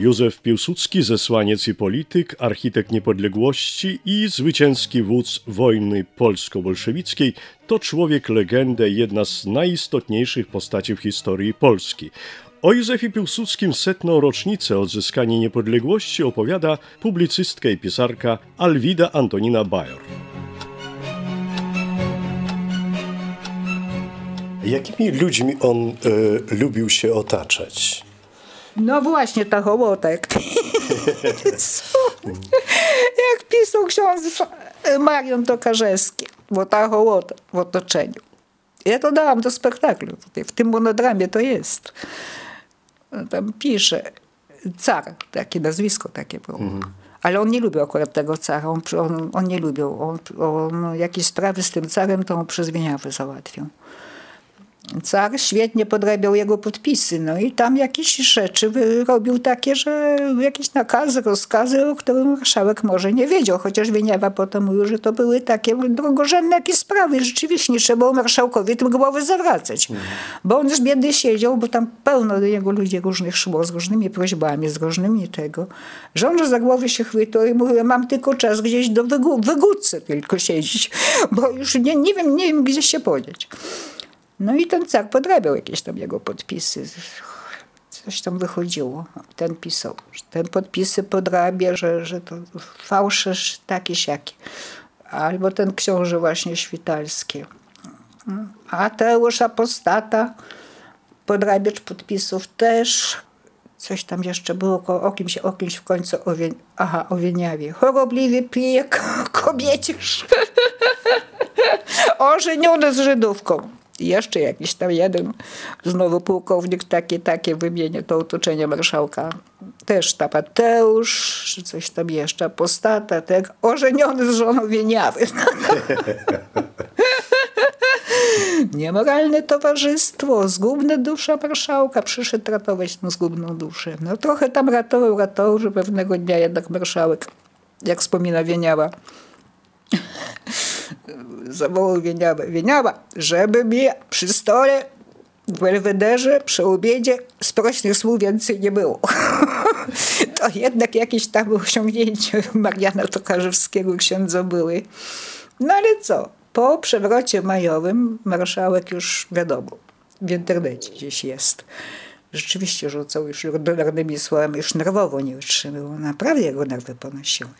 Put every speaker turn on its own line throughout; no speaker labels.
Józef Piłsudski, zesłaniec i polityk, architekt niepodległości i zwycięski wódz wojny polsko-bolszewickiej, to człowiek legendę, jedna z najistotniejszych postaci w historii Polski. O Józefie Piłsudskim setną rocznicę odzyskania niepodległości opowiada publicystka i pisarka Alwida Antonina Bajor. Jakimi ludźmi on y, lubił się otaczać?
No właśnie, ta hołotek. Jak pisał ksiądz Marion Tokarzewski, bo ta hołota w otoczeniu. Ja to dałam do spektaklu. Tutaj, w tym monodramie to jest. Tam pisze car, takie nazwisko takie było. Mhm. Ale on nie lubił akurat tego cara, on, on, on nie lubił. On, on, jakieś sprawy z tym carem to on przez załatwił car świetnie podrabiał jego podpisy. No i tam jakieś rzeczy robił takie, że jakieś nakazy, rozkazy, o których marszałek może nie wiedział. Chociaż Wieniawa potem mówił, że to były takie drogorzędne jakieś sprawy. Rzeczywiście nie trzeba było marszałkowi tym głowy zawracać. Mhm. Bo on już biedy siedział, bo tam pełno do niego ludzi różnych szło, z różnymi prośbami, z różnymi tego. Że on za głowy się chwytał i mówił, mam tylko czas gdzieś do wygu wygódce tylko siedzieć, bo już nie, nie wiem, nie wiem gdzie się podzieć. No i ten car podrabiał jakieś tam jego podpisy. Coś tam wychodziło. Ten pisał, że ten podpisy podrabia, że, że to fałszerz taki siaki. Albo ten książę właśnie świtalski. A Teusz Apostata, podrabiacz podpisów też. Coś tam jeszcze było o kimś, o kimś w końcu, o, wie, aha, o Wieniawie. Chorobliwie pije kobiecisz. Ożeniony z Żydówką jeszcze jakiś tam jeden, znowu pułkownik takie, takie wymienię, to otoczenie marszałka. Też Tapateusz, czy coś tam jeszcze, postata, tak, ożeniony z żoną Wieniawy. Niemoralne towarzystwo, zgubna dusza marszałka, przyszedł ratować tą zgubną duszę. No trochę tam ratował, ratował, że pewnego dnia jednak marszałek, jak wspomina Wieniawa, zawołał Wieniawa, Wieniawa, żeby mi przy stole w Belwederze przy obiedzie sprośnych słów więcej nie było. to jednak jakieś tam osiągnięcia Mariana Tokarzewskiego księdza były. No ale co? Po przewrocie majowym marszałek już wiadomo, w internecie gdzieś jest. Rzeczywiście rzucał już ordynarnymi słowami, już nerwowo nie utrzymywał. Naprawdę jego nerwy ponosiły.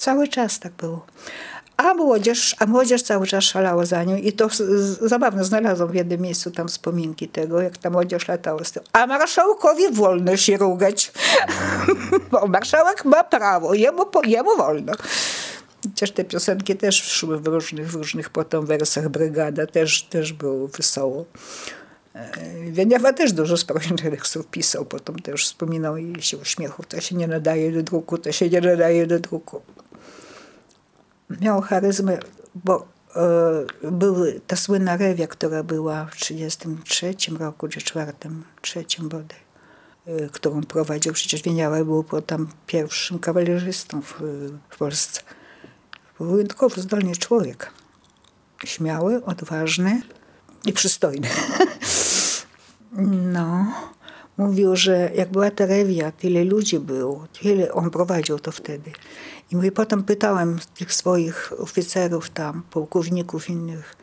Cały czas tak było. A młodzież, a młodzież cały czas szalała za nią i to zabawne, znalazłam w jednym miejscu tam wspominki tego, jak ta młodzież latała z tym. A marszałkowi wolno się rugać, bo marszałek ma prawo, jemu, jemu wolno. Chociaż te piosenki też szły w różnych, w różnych potem wersach Brygada, też, też było wesoło. E, Wieniawa też dużo sprawdzonych słów pisał, potem też wspominał i się uśmiechał. To się nie nadaje do druku, to się nie nadaje do druku miał charyzmę, bo e, były ta słynna rewia, która była w 1933 roku, czy 4, trzecim bodaj, e, którą prowadził. Przecież Wieniawa był tam pierwszym kawalerzystą w, w Polsce. Był wyjątkowo zdolny człowiek. Śmiały, odważny i przystojny. no mówił, że jak była ta rewia, tyle ludzi było, tyle on prowadził to wtedy. I mówię, potem pytałem tych swoich oficerów tam, pułkowników innych,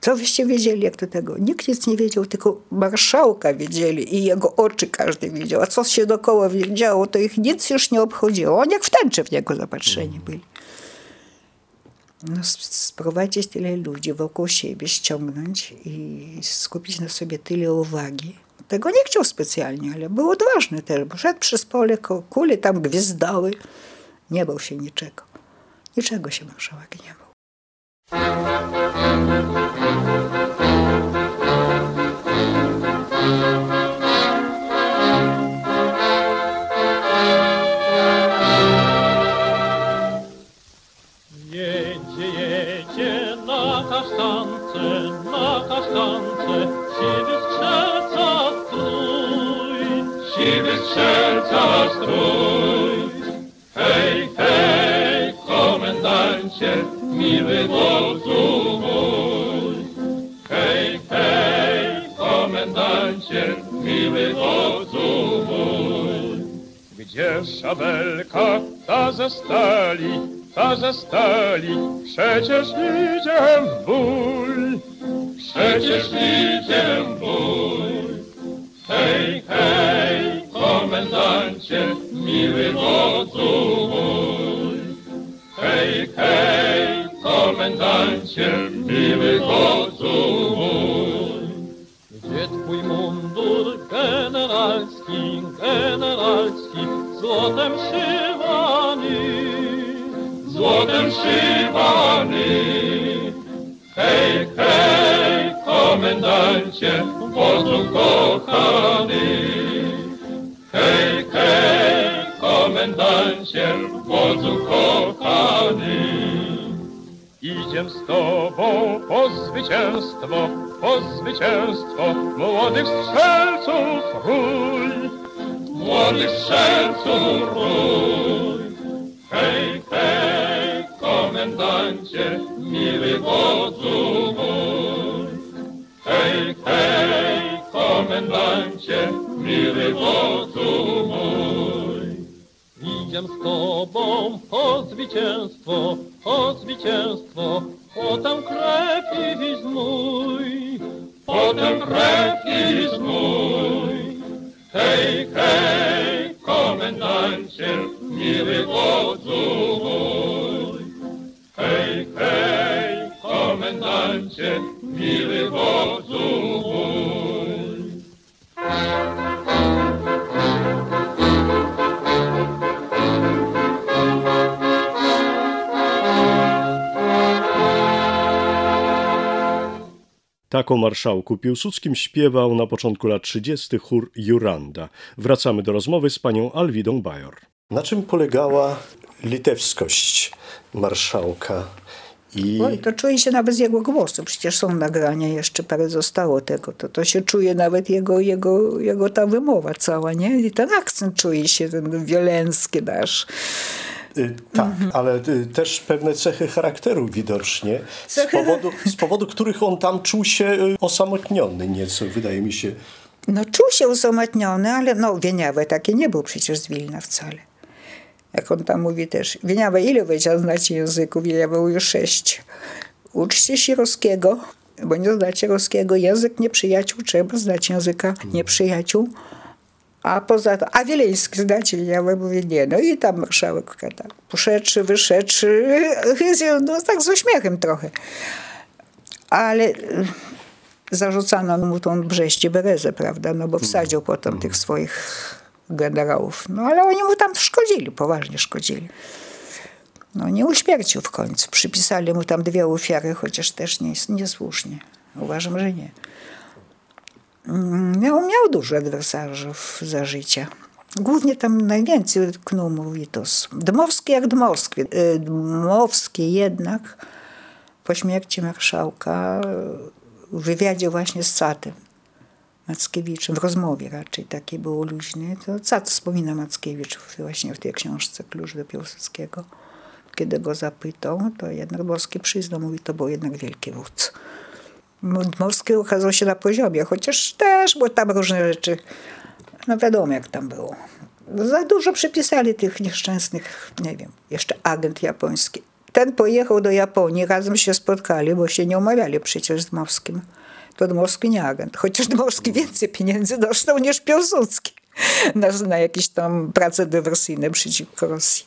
co wyście wiedzieli, jak do tego? Nikt nic nie wiedział, tylko marszałka wiedzieli i jego oczy każdy widział. A co się dookoła działo, to ich nic już nie obchodziło. Oni jak w tęczy w niego zapatrzeni byli. No, sprowadzić tyle ludzi wokół siebie, ściągnąć i skupić na sobie tyle uwagi. Tego nie chciał specjalnie, ale był odważny też, bo szedł przez pole, kule tam gwizdały. Nie bał się niczego. Niczego się marszałek nie bał.
Jedzie, jedzie na kasztance, na kasztance, siwy strzelca strój, siwy strzelca strój. Hej, komendancie, miły wodzu mój. Hej, hej, komendancie, miły wodzu mój. Gdzie szabelka ta ze stali, ta ze stali, przecież idzie w bój, przecież idzie w bój. Hej, hej, komendancie, miły mój. Hej, komendancie, miły wodzu mój. Gdzie twój mundur generalski, generalski, złotem szywany, złotem szywany? Hej, hej, komendancie, wodzu kochany. Komendancie, wodzu kochany. Idziem z tobą po zwycięstwo, po zwycięstwo młodych strzelców rój. Młodych strzelców rój. Hej, hej, komendancie, miły wodzu mój. Hej, hej, komendancie, miły wodzu mój. Idziem z tobą po zwycięstwo, po zwycięstwo, potem krew i znój, potem krew i znój. Hej, hej, komendancie,
Tak o marszałku Piłsudskim śpiewał na początku lat 30. chór Juranda. Wracamy do rozmowy z panią Alwidą Bajor. Na czym polegała litewskość marszałka? I
Oj, to czuje się nawet z jego głosu. Przecież są nagrania, jeszcze parę zostało tego. To, to się czuje nawet jego, jego, jego ta wymowa cała, nie? I ten akcent czuje się, ten wioleński nasz.
Y, Tak, ale y, też pewne cechy charakteru widocznie, z
Cechy-
powodu, z powodu których on tam czuł się y, osamotniony nieco, wydaje mi się.
No czuł się osamotniony, ale no Wieniawy taki nie był przecież z Wilna wcale. Jak on tam mówi też. Wieniawa, ile wiedział znacie języków? Wieniawa mówi sześć. Uczcie się ruskiego, bo nie znacie ruskiego. Język nieprzyjaciół, trzeba znać języka nieprzyjaciół. A poza to, a wieleński znacie? Wieniawa mówi nie. No i tam marszałek tak poszedłszy, wyszedłszy, no tak z uśmiechem trochę. Ale y, zarzucano mu tą Brzeście Berezę, prawda, no bo wsadził potem tych swoich generałów. No ale oni mu tam szkodzili, poważnie szkodzili. No nie uśmiercił w końcu. Przypisali mu tam dwie ofiary, chociaż też nie, niesłusznie. Uważam, że nie. Mm, Miał, miał dużo adwersarzów za życia. Głównie tam najwięcej tknął mu Witos. Dmowski jak Dmowski. Y, Dmowski jednak po śmierci marszałka w wywiadzie właśnie z Catem Mackiewiczem, w rozmowie raczej takiej było luźnej, to Cat wspomina Mackiewicz właśnie w tej książce Klucz do Piłsudskiego. Kiedy go zapytał, to jednak Dmowski przyznał, mówi, to był jednak wielki wódz. Dmowski okazał się na poziomie, chociaż też, bo tam różne rzeczy, no wiadomo jak tam było. Za dużo przypisali tych nieszczęsnych, nie wiem, jeszcze agent japoński. Ten pojechał do Japonii, razem się spotkali, bo się nie umawiali przecież z Dmowskim. To Dmowski nie agent, chociaż Dmowski więcej pieniędzy dostał niż Piłsudski na, na jakieś tam prace dywersyjne przeciwko Rosji.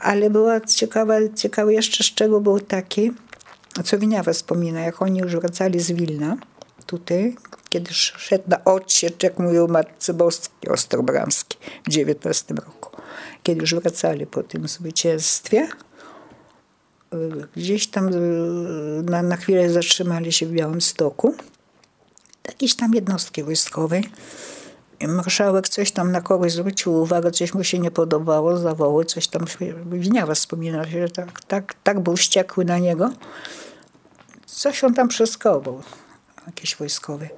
Ale była ciekawa, ciekawy jeszcze szczegół był taki, co Winiawa wspomina, jak oni już wracali z Wilna, tutaj, kiedy szedł na odsiecz, jak mówił Matce Boskiej Ostrobramski w XIX roku. Kiedy już wracali po tym zwycięstwie, gdzieś tam na, na chwilę zatrzymali się w Białymstoku, jakieś tam jednostki wojskowej. Marszałek coś tam na kogoś zwrócił uwagę, coś mu się nie podobało, zawołał, coś tam, Winiawa wspomina, że tak, tak, tak był wściekły na niego. Coś on tam przeskował, jakieś wojskowy.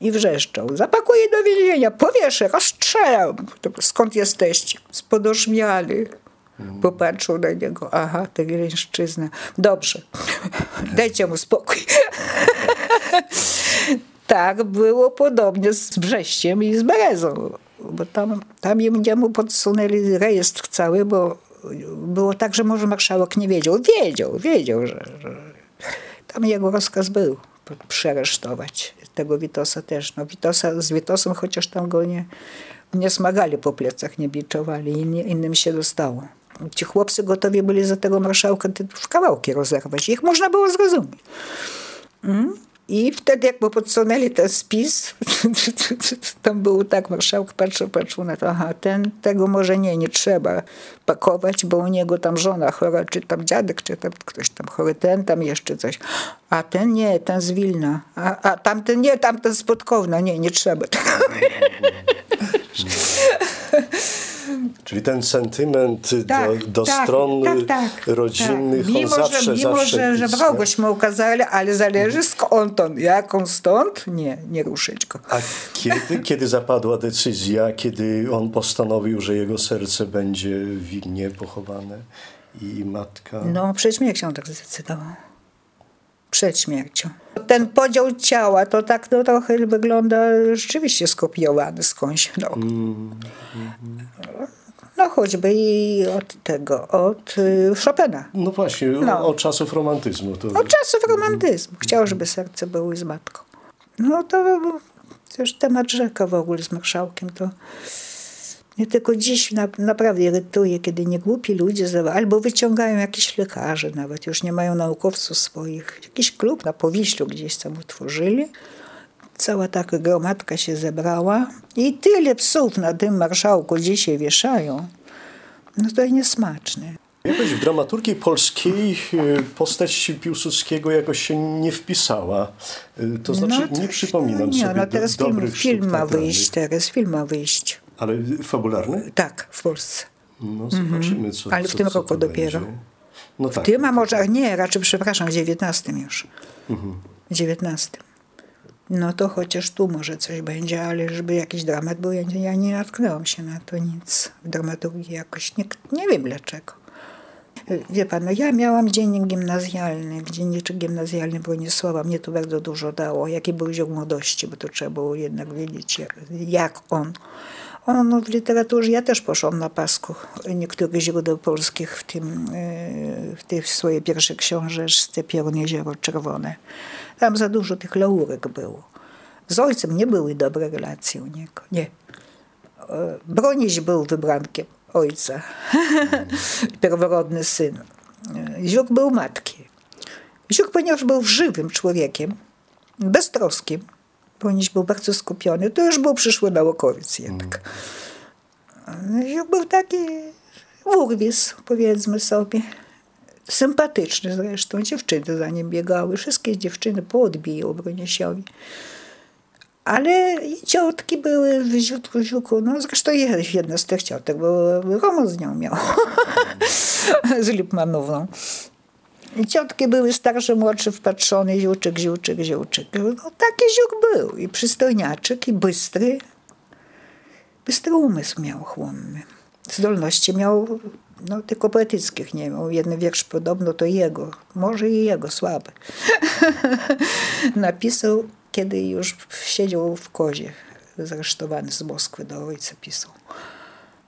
I wrzeszczał, zapakuję do więzienia, powieszę, rozstrzelam. Skąd jesteście? Z podożmiany. Popatrzył na niego, aha, to wileńszczyzna. Dobrze, dajcie mu spokój. tak było podobnie z Brześciem i z Berezą. bo tam, tam jemu podsunęli rejestr cały, bo było tak, że może marszałek nie wiedział. Wiedział, wiedział, że, że tam jego rozkaz był przeresztować. Tego Witosa też. No, Witosa, z Witosem chociaż tam go nie, nie smagali po plecach, nie biczowali i nie, innym się dostało. Ci chłopcy gotowi byli za tego marszałka w kawałki rozerwać. Ich można było zrozumieć. Mm? I wtedy, jak mu podsunęli ten spis, tam było tak, marszałek patrzył, patrzył na to, aha, ten, tego może nie, nie trzeba pakować, bo u niego tam żona chora, czy tam dziadek, czy tam ktoś tam chory, ten tam jeszcze coś. A ten nie, ten z Wilna. A, a tamten nie, tamten z Podkowna, nie, nie trzeba.
Czyli ten sentyment tak, do, do tak, stron tak, tak, rodzinnych, tak.
Mimo,
on zawsze,
że, mimo,
zawsze
że, że wrogośmy ukazali, ale zależy skąd on, jak on stąd, nie, nie ruszyć go.
A kiedy, kiedy zapadła decyzja, kiedy on postanowił, że jego serce będzie w Wilnie pochowane i matka?
No, przed śmiercią tak zdecydował. Przed śmiercią. Ten podział ciała to tak no, trochę wygląda rzeczywiście skopiowany skądś. No. Mm, mm, no choćby i od tego, od y, Chopina.
No właśnie, no. od czasów romantyzmu. To...
Od czasów romantyzmu. Chciał, żeby serce było z matką. No to też temat rzeka w ogóle z marszałkiem to mnie tylko dziś na, naprawdę irytuje, kiedy niegłupi ludzie albo wyciągają jakiś lekarze nawet, już nie mają naukowców swoich. Jakiś klub na Powiślu gdzieś tam utworzyli. Cała taka gromadka się zebrała i tyle psów na tym marszałku dzisiaj wieszają. No to niesmaczne.
Jakoś w dramaturgii polskiej e, postać Piłsudskiego jakoś się nie wpisała. E, to znaczy, no, nie przypominam nie, sobie no teraz do, film,
film ma wyjść, teraz film ma wyjść.
Ale fabularny?
Tak, w Polsce.
No zobaczymy, co
Ale w tym
co,
roku dopiero.
No tak.
W tym, a może, nie, raczej przepraszam, w 19 już. Mhm. W 19. No to chociaż tu może coś będzie, ale żeby jakiś dramat był, ja, ja nie natknęłam się na to nic. W dramaturgii jakoś nie, nie wiem dlaczego. Wie pan, no ja miałam dziennik gimnazjalny, dzienniczek gimnazjalny Bronisława. Mnie to bardzo dużo dało. Jaki był ziół młodości, bo to trzeba było jednak wiedzieć, jak, jak on no, w literaturze ja też poszłam na pasku niektórych źródeł polskich, w tym e, w tej swojej pierwszej książeczce Piorun Jezioro Czerwone. Tam za dużo tych laurek było. Z ojcem nie były dobre relacje u niego. Nie. E, Broniś był wybrankiem ojca. Pierworodny syn. E, Ziuk był matki. Ziuk, ponieważ był żywym człowiekiem, beztroskim, Broniś był bardzo skupiony. To już był przyszły naukowiec jednak. Mm. Był taki urwis, powiedzmy sobie. Sympatyczny zresztą. Dziewczyny za nim biegały. Wszystkie dziewczyny poodbiją Bronisiowi. Ale i ciotki były w ziutku, ziuku. No zresztą jedna z tych ciotek, bo Romo z nią miał. z Lipmanową. Ciotki były starsze, młodsze, wpatrzone, ziółczyk, ziółczyk, ziółczyk. No, taki ziółk był i przystojniaczek, i bystry. Bystry umysł miał chłonny. Zdolności miał, no tylko poetyckich nie miał. Jeden wiersz podobno to jego, może i jego, słaby. Napisał, kiedy już siedział w kozie, zaresztowany z Moskwy do ojca pisał.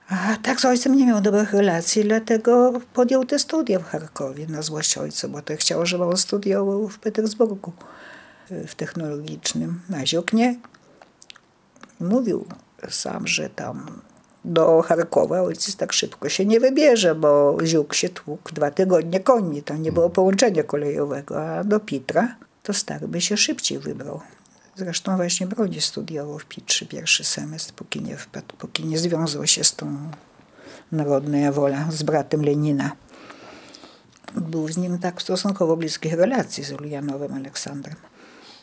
A tak z ojcem nie miał dobrych relacji, dlatego podjął te studia w Charkowie na złość ojca, bo to chciał, żeby on studiował w Petersburgu y, w technologicznym. Na Ziuk nie. Mówił sam, że tam do Charkowa ojciec tak szybko się nie wybierze, bo Ziuk się tłukł dwa tygodnie koni, tam nie było połączenia kolejowego, a do Pitra to stary by się szybciej wybrał. Zresztą właśnie Broni studiował w pierwszy semestr, póki nie wpadł, póki nie związał się z tą narodną wola, z bratem Lenina. Był z nim tak stosunkowo bliskich relacji z Ulianowym Aleksandrem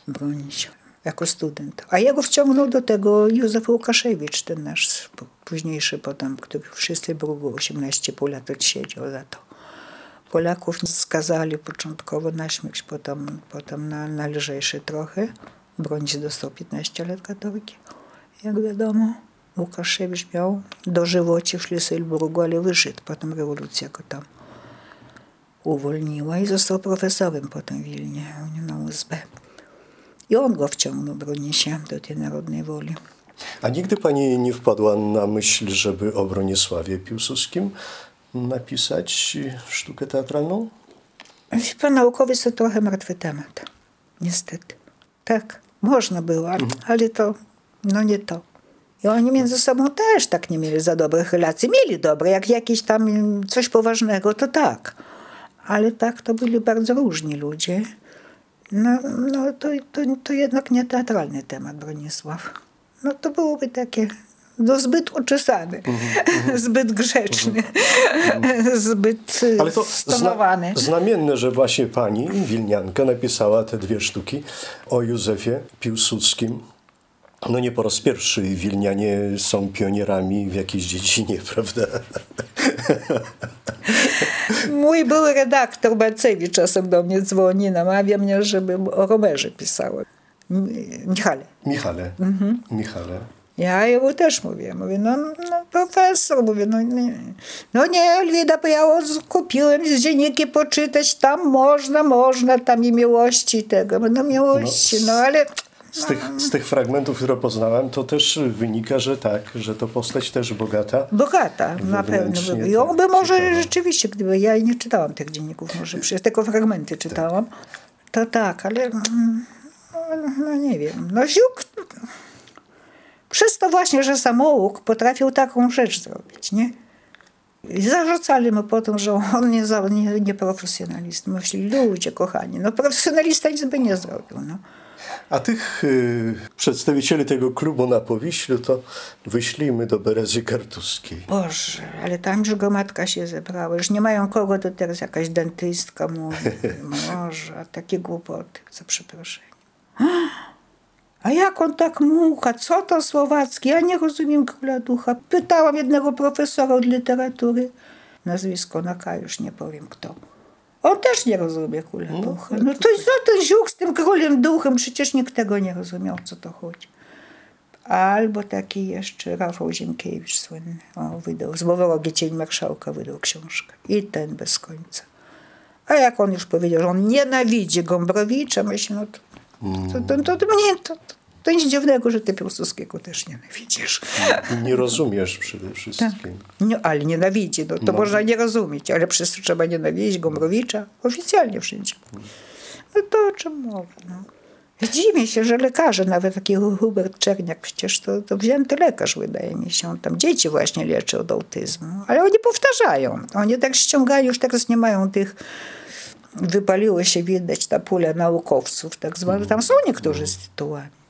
Bronić jako student. A jego wciągnął do tego Józef Łukaszewicz, ten nasz późniejszy potem, który w Szystybrugu 18,5 lat odsiedział za to. Polaków skazali początkowo na śmierć, potem, potem na, na lżejszy trochę. Bronić dostał 15 lat katoryki, jak wiadomo. Łukaszewicz miał dożywocie w Szlesylburgu, ale wyszedł. Potem rewolucja go tam uwolniła i został profesorem potem w Wilnie, na USB. I on go wciągnął, Bronisia, do tej narodnej woli.
A nigdy pani nie wpadła na myśl, żeby o Bronisławie Piłsudskim napisać sztukę teatralną?
Chyba naukowiec to trochę martwy temat. Niestety. Tak, można było, ale to no nie to. I oni między sobą też tak nie mieli za dobrych relacji. Mieli dobre, jak jakieś tam coś poważnego, to tak. Ale tak to byli bardzo różni ludzie. No, no to, to, to jednak nie teatralny temat Bronisław. No to byłoby takie no, zbyt uczesany, zbyt grzeczny, zbyt
Ale to
stonowany.
zna, znamienne, że właśnie pani, Wilnianka, napisała te dwie sztuki o Józefie Piłsudskim. No nie po raz pierwszy Wilnianie są pionierami w jakiejś dziedzinie, prawda?
Mój były redaktor Bacewicz czasem do mnie dzwoni, namawia mnie, żebym o rowerze pisała. Michale.
Michale, Michale.
Ja jemu też mówię, mówię, no, no profesor, mówię, no nie, no nie, Elwida, bo ja kupiłem z dzienniki poczytać, tam można, można, tam i miłości tego, no miłości, no, ale
Z tych, z tych fragmentów, które poznałem, to też wynika, że tak, że to postać też bogata.
bogata na pewno by. I on by
tak,
może
ciekawa.
rzeczywiście, gdyby ja nie czytałam tych dzienników, może przecież tylko fragmenty czytałam, to tak, ale mm, no, no nie wiem, no Ziuk przez to właśnie, że samouk potrafił taką rzecz zrobić, nie? I zarzucali mu potem, że on nie, nie, nie profesjonalista. Myśleli, ludzie kochani, no profesjonalista nic by nie zrobił. No.
A tych y, przedstawicieli tego klubu na Powiślu to wyślijmy do Berezy Kartuskiej.
Boże, ale tam już gromadka się zebrała. Już nie mają kogo, to teraz jakaś dentystka mówi. Boże, a takie głupoty, za przeproszeniem. A jak on tak mucha? Co to słowacki? Ja nie rozumiem króla ducha. Pytałam jednego profesora od literatury. Nazwisko na K już nie powiem kto. On też nie rozumie króla ducha. No to co ten ziuk z tym królem duchem? Przecież nikt tego nie rozumiał, o co to chodzi. Albo taki jeszcze Rafał Ziemkiewicz słynny. O, wydał, z Boworogi Cień Marszałka wydał książkę. I ten bez końca. A jak on już powiedział, że on nienawidzi Gombrowicza, myślę, no to, to, to, to, to, to, to, nic dziwnego, że ty Piłsudskiego też nienawidzisz.
Nie rozumiesz przede wszystkim.
No, ale nienawidzi, no, to można nie rozumieć, ale przez to trzeba nienawidzić Gombrowicza oficjalnie wszędzie. No to o czym mowa, no. Dziwię się, że lekarze, nawet taki Hubert Czerniak, przecież to, to wzięty lekarz, wydaje mi się. On tam dzieci właśnie leczy od autyzmu. Ale oni powtarzają. Oni tak ściągają, już teraz nie mają tych... Wypaliło się widać ta pula naukowców, tak zwane. Tam są niektórzy z tytułami.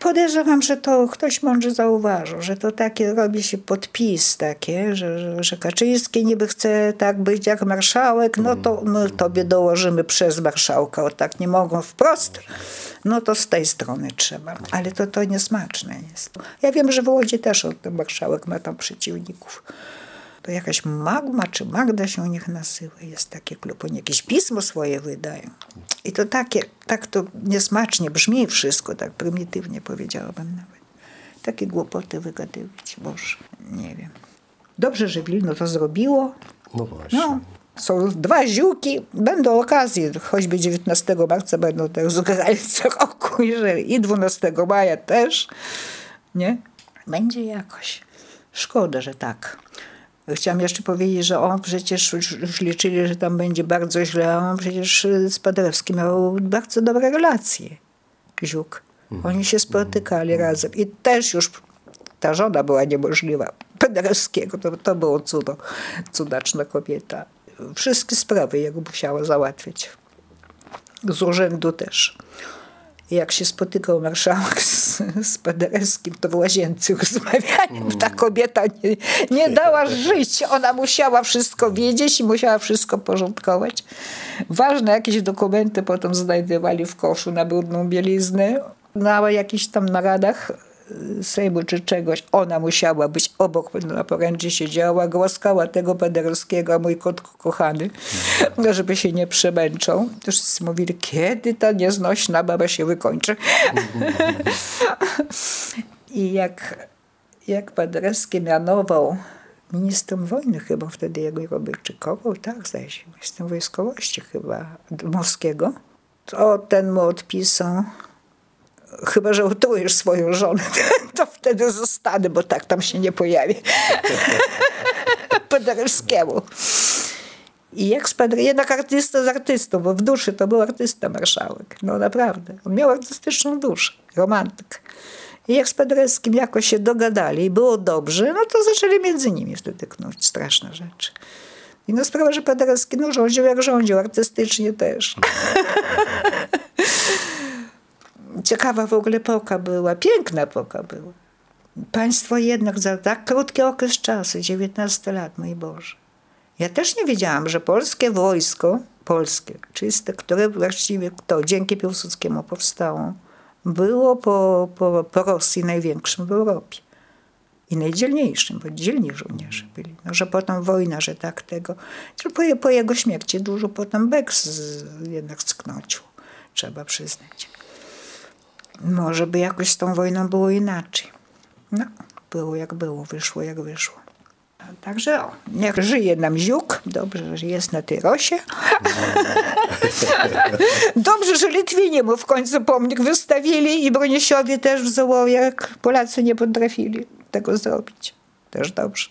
Podejrzewam, że to ktoś mądrze zauważył, że to takie robi się podpis takie, że, że, Kaczyński niby chce tak być jak marszałek, no to my tobie dołożymy przez marszałka, o tak nie mogą wprost, no to z tej strony trzeba. Ale to to niesmaczne jest. Ja wiem, że w Łodzi też marszałek ma tam przeciwników. To jakaś Magma czy Magda się u nich nazywa. Jest taki klub. Oni jakieś pismo swoje wydają. I to takie, tak to niesmacznie brzmi wszystko, tak prymitywnie powiedziałabym nawet. Takie głupoty wygadywać. Boże, nie wiem. Dobrze, że Wilno to zrobiło.
No właśnie.
No, są dwa ziółki, będą okazje, choćby 19 marca będą też zgrali co roku i 12 maja też, nie? Będzie jakoś. Szkoda, że tak. Chciałam jeszcze powiedzieć, że on przecież już, liczyli, że tam będzie bardzo źle, a on przecież z Paderewskim miał bardzo dobre relacje. Ziuk. Oni się spotykali razem i też już ta żona była niemożliwa. Paderewskiego to, to było cudo, cudaczna kobieta. Wszystkie sprawy jego musiała załatwić. Z urzędu też. Jak się spotykał marszałek z, z Paderewskim, to w łazience rozmawiali. Ta kobieta nie, nie dała żyć. Ona musiała wszystko wiedzieć i musiała wszystko porządkować. Ważne jakieś dokumenty potem znajdowali w koszu na brudną bieliznę. Na jakichś tam naradach Sejmu czy czegoś, ona musiała być obok, na poręczy siedziała, głaskała tego Paderewskiego, a mój kot kochany, żeby się nie przemęczą. Wszyscy mówili, kiedy ta nieznośna baba się wykończy. I jak, jak Paderewski mianował ministrem wojny chyba wtedy jego Robyrczykową, tak zdaje się, ministrem wojskowości chyba Dmowskiego, to ten mu odpisał chyba, że utrujesz swoją żonę, to wtedy zostanę, bo tak tam się nie pojawi. Paderewskiemu. I jak spadł, jednak artysta z artystą, bo w duszy to był artysta marszałek. No naprawdę. On miał artystyczną duszę, romantyk. I jak z Paderewskim jakoś się dogadali i było dobrze, no to zaczęli między nimi wtedy knuć straszne rzeczy. I no sprawa, że Paderewski no, rządził jak rządził, artystycznie też. Ciekawa w ogóle epoka była, piękna epoka była. Państwo jednak za tak krótki okres czasu, 19 lat, mój Boże. Ja też nie wiedziałam, że polskie wojsko, polskie, czyste, które właściwie to dzięki Piłsudskiemu powstało, było po, po, po Rosji największym w Europie. I najdzielniejszym, bo dzielni żołnierze byli. No, że potem wojna, że tak tego. Po, po jego śmierci dużo potem Beks jednak sknocił, trzeba przyznać. Może by jakoś z tą wojną było inaczej. No, było jak było, wyszło jak wyszło. Także o, niech żyje nam Ziuk. Dobrze, że jest na tej rosie. Dobrze, że Litwinie mu w końcu pomnik wystawili i Broniesiowi też w Zołowie, jak Polacy nie potrafili tego zrobić. Też dobrze.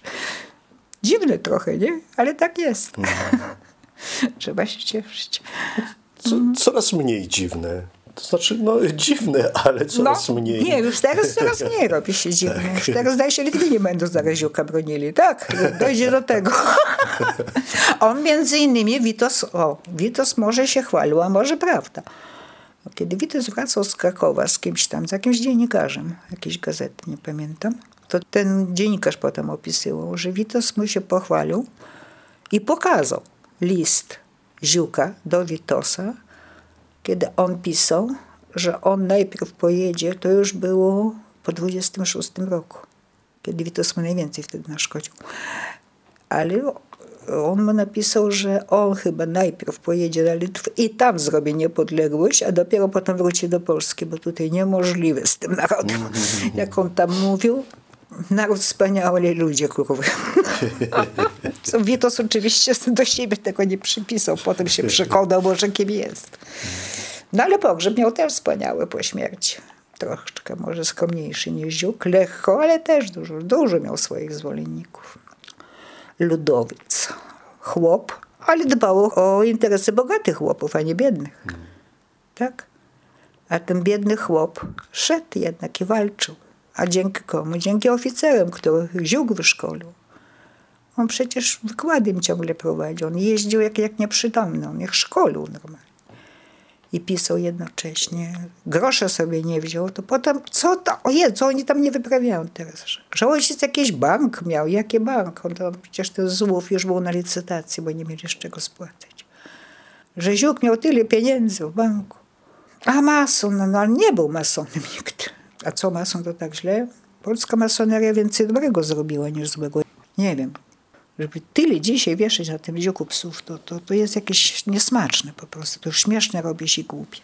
Dziwne trochę, nie? Ale tak jest. Trzeba się cieszyć.
Co, coraz mniej dziwne. To znaczy, no dziwne, ale coraz
no,
mniej.
Nie, już teraz coraz mniej robi się dziwne. Już teraz zdaje się, Litwini będą zaraz Ziuka bronili. Tak, dojdzie do tego. On między innymi, Witos, o, Witos może się chwalił, a może prawda. Kiedy Witos wracał z Krakowa z kimś tam, z jakimś dziennikarzem, jakiejś gazety, nie pamiętam, to ten dziennikarz potem opisywał, że Witos mu się pochwalił i pokazał list Ziuka do Witosa, kiedy on pisał, że on najpierw pojedzie, to już było po 26 roku, kiedy Witos mu najwięcej wtedy naszkodził. Ale on mu napisał, że on chyba najpierw pojedzie na Litwę i tam zrobi niepodległość, a dopiero potem wróci do Polski, bo tutaj niemożliwe z tym narodem. Jak on tam mówił, naród wspaniały, ludzie kurwy. Witos oczywiście do siebie tego nie przypisał, potem się przekonał może kim jest. No ale pogrzeb miał też wspaniały po śmierci. Troszeczkę może skromniejszy niż Ziuk, lekko, ale też dużo, dużo miał swoich zwolenników. Ludowiec, chłop, ale dbał o interesy bogatych chłopów, a nie biednych. Tak? A ten biedny chłop szedł jednak i walczył. A dzięki komu? Dzięki oficerom, których Ziuk wyszkolił. On przecież wykłady im ciągle prowadził. On jeździł jak, jak nieprzytomny. On ich szkolił normalnie. I pisał jednocześnie. Grosze sobie nie wziął. To potem, co to? Ojej, co oni tam nie wyprawiają teraz? Że ojciec jakiś bank miał. Jaki bank? On to, przecież ten złów już był na licytacji, bo nie mieli z czego spłacać. Że Ziuk miał tyle pieniędzy w banku. A mason, no, no nie był masonem nikt. A co mason to tak źle? Polska masoneria więcej dobrego zrobiła niż złego. Nie wiem. Żeby tyle dzisiaj wieszać na tym ziuku psów, to, to, to jest jakieś niesmaczne po prostu. To już śmieszne robi się głupie.